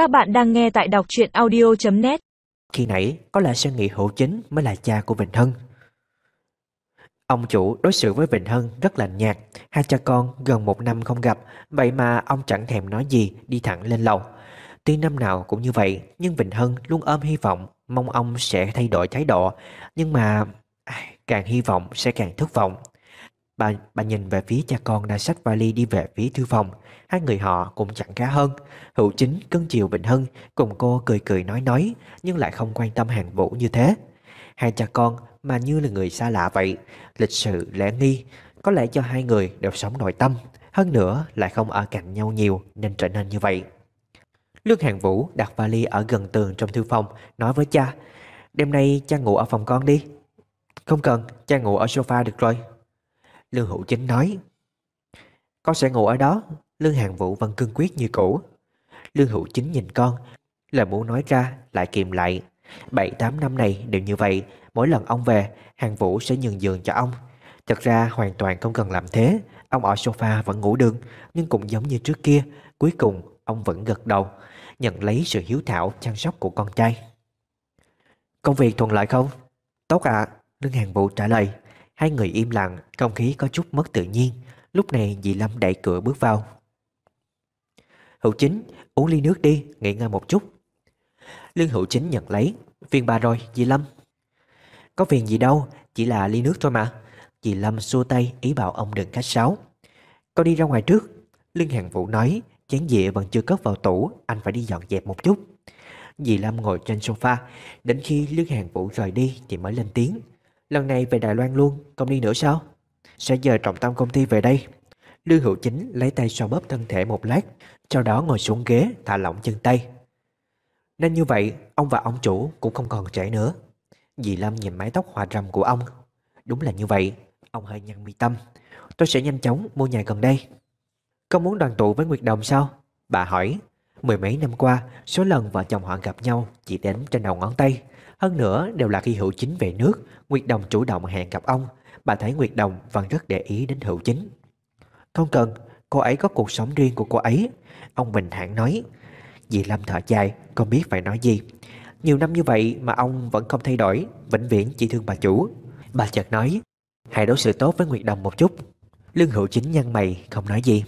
Các bạn đang nghe tại đọc truyện audio.net Khi nãy, có lẽ sẽ nghĩ hữu chính mới là cha của Vịnh Hân. Ông chủ đối xử với Vịnh Hân rất lạnh nhạt, Hai cha con gần một năm không gặp, Vậy mà ông chẳng thèm nói gì, Đi thẳng lên lầu. Tuy năm nào cũng như vậy, Nhưng Vịnh Hân luôn ôm hy vọng, Mong ông sẽ thay đổi thái độ, Nhưng mà càng hy vọng sẽ càng thất vọng. Bà, bà nhìn về phía cha con đã xách vali đi về phía thư phòng. Hai người họ cũng chẳng khá hơn. Hữu chính cưng chiều bệnh Hân Cùng cô cười cười nói nói Nhưng lại không quan tâm hàng vũ như thế. Hai cha con mà như là người xa lạ vậy Lịch sự lẽ nghi Có lẽ cho hai người đều sống nội tâm Hơn nữa lại không ở cạnh nhau nhiều Nên trở nên như vậy. Lương Hàng Vũ đặt vali ở gần tường trong thư phòng Nói với cha Đêm nay cha ngủ ở phòng con đi. Không cần, cha ngủ ở sofa được rồi. Lương Hữu Chính nói. Con sẽ ngủ ở đó Lương Hàng Vũ vẫn cương quyết như cũ. Lương Hữu Chính nhìn con, Lời muốn nói ra lại kìm lại. Bảy, tám năm này đều như vậy, Mỗi lần ông về, Hàng Vũ sẽ nhường giường cho ông. Thật ra hoàn toàn không cần làm thế, Ông ở sofa vẫn ngủ được, Nhưng cũng giống như trước kia, Cuối cùng ông vẫn gật đầu, Nhận lấy sự hiếu thảo chăm sóc của con trai. Công việc thuận lợi không? Tốt ạ Lương Hàng Vũ trả lời. Hai người im lặng, Không khí có chút mất tự nhiên. Lúc này dì Lâm đẩy cửa bước vào. Hữu chính, uống ly nước đi, Nghỉ ngơi một chút. Lương hữu chính nhận lấy. Phiền bà rồi, dì Lâm. Có phiền gì đâu, Chỉ là ly nước thôi mà. Dì Lâm xua tay, ý bảo ông đừng khách sáo. Con đi ra ngoài trước. Lương Hàng Vũ nói, Chén dĩa vẫn chưa cất vào tủ, Anh phải đi dọn dẹp một chút. Dì Lâm ngồi trên sofa, Đến khi Lương Hàng Vũ rời đi Thì mới lên tiếng. Lần này về Đài Loan luôn, không đi nữa sao? Sẽ giờ trọng tâm công ty về đây. Lưu Hữu Chính lấy tay xoa bóp thân thể một lát, Sau đó ngồi xuống ghế, thả lỏng chân tay. Nên như vậy, Ông và ông chủ cũng không còn trẻ nữa. Dì Lâm nhìn mái tóc hòa râm của ông. Đúng là như vậy, Ông hơi nhăn mi tâm. Tôi sẽ nhanh chóng mua nhà gần đây. Không muốn đoàn tụ với Nguyệt Đồng sao? Bà hỏi. Mười mấy năm qua, Số lần vợ chồng họ gặp nhau Chỉ đến trên đầu ngón tay. Hơn nữa, đều là khi Hữu Chính về nước, Nguyệt Đồng chủ động hẹn gặp ông. Bà thấy Nguyệt Đồng vẫn rất để ý đến Hữu Chính. Không cần, Cô ấy có cuộc sống riêng của cô ấy. Ông bình thản nói. Dì Lâm thở dài Không biết phải nói gì. Nhiều năm như vậy mà ông vẫn không thay đổi, Vĩnh viễn chỉ thương bà chủ. Bà chợt nói. Hãy đối xử tốt với Nguyệt Đồng một chút. Lương Hữu Chính nhăn mày, không nói gì.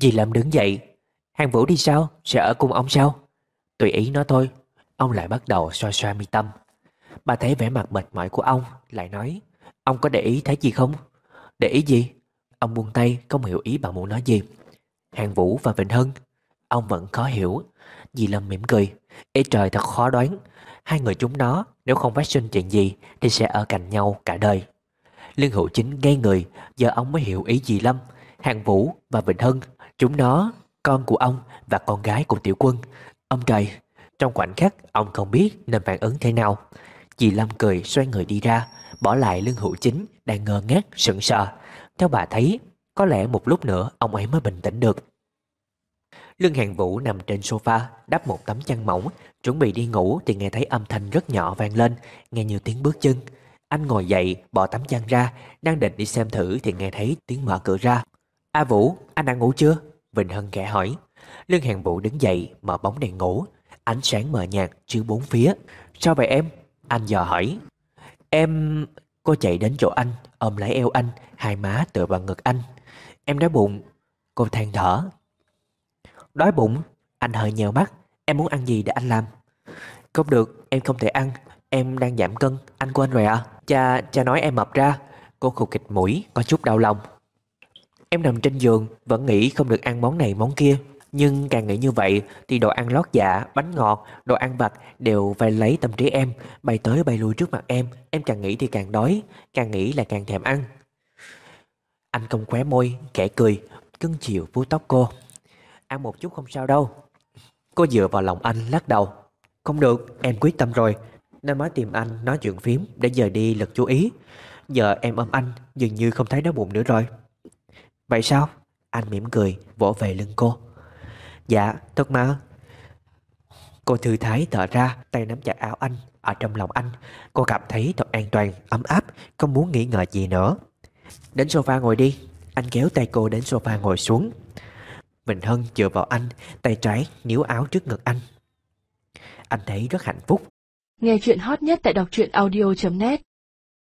Dì Lâm đứng dậy Hàng Vũ đi sao? Sẽ ở cùng ông sao? Tùy ý nó thôi Ông lại bắt đầu xoa xoa mi tâm Bà thấy vẻ mặt mệt mỏi của ông, Lại nói, Ông có để ý thấy gì không? Để ý gì? Ông buông tay, không hiểu ý bà muốn nói gì Hàng Vũ và Vịnh Hân, Ông vẫn khó hiểu Dì Lâm mỉm cười, Ê trời, thật khó đoán Hai người chúng nó, nếu không phát sinh chuyện gì, Thì sẽ ở cạnh nhau cả đời Liên Hữu Chính ngay người, Giờ ông mới hiểu ý dì Lâm Hàng Vũ và Vịnh Hân, Chúng nó con của ông và con gái của tiểu quân. Ông trời, Trong khoảnh khắc ông không biết nên phản ứng thế nào. Dì Lâm cười xoay người đi ra, Bỏ lại lương hữu chính, Đang ngơ ngác, sững sờ. Theo bà thấy, Có lẽ một lúc nữa ông ấy mới bình tĩnh được. Lương Hàng Vũ nằm trên sofa, Đắp một tấm chăn mỏng, Chuẩn bị đi ngủ thì nghe thấy âm thanh rất nhỏ vang lên, Nghe như tiếng bước chân. Anh ngồi dậy, bỏ tấm chăn ra, Đang định đi xem thử thì nghe thấy tiếng mở cửa ra. A Vũ, anh đã ngủ chưa? Vịnh Hân khẽ hỏi. Lương Hàng Vũ đứng dậy mở bóng đèn ngủ. Ánh sáng mờ nhạt chiếu bốn phía. Sao vậy em? Anh dò hỏi. Em, Cô chạy đến chỗ anh, Ôm lấy eo anh, Hai má tựa vào ngực anh. Em đói bụng. Cô than thở. Đói bụng? Anh hơi nhèo mắt. Em muốn ăn gì để anh làm? Không được, Em không thể ăn. Em đang giảm cân. Anh quên rồi à Cha cha nói em mập ra. Cô khục kịch mũi, Có chút đau lòng. Em nằm trên giường Vẫn nghĩ không được ăn món này món kia. Nhưng càng nghĩ như vậy Thì đồ ăn lót dạ, bánh ngọt, đồ ăn vặt Đều phải lấy tâm trí em Bay tới bay lui trước mặt em. Em càng nghĩ thì càng đói Càng nghĩ là càng thèm ăn. Anh không khóe môi, kẻ cười Cưng chiều vuốt tóc cô. Ăn một chút không sao đâu. Cô dựa vào lòng anh lắc đầu. Không được, em quyết tâm rồi. Nên mới tìm anh nói chuyện phím Để giờ đi lật chú ý. Giờ em ôm anh dường như không thấy đói bụng nữa rồi. Vậy sao? Anh mỉm cười vỗ về lưng cô. Dạ thật mà Cô thư thái thở ra Tay nắm chặt áo anh Ở trong lòng anh. Cô cảm thấy thật an toàn, ấm áp Không muốn nghĩ ngợi gì nữa. Đến sofa ngồi đi. Anh kéo tay cô đến sofa ngồi xuống. Bình Hân dựa vào anh, tay trái níu áo trước ngực anh. Anh thấy rất hạnh phúc. Nghe chuyện hot nhất tại đọc truyện audio.net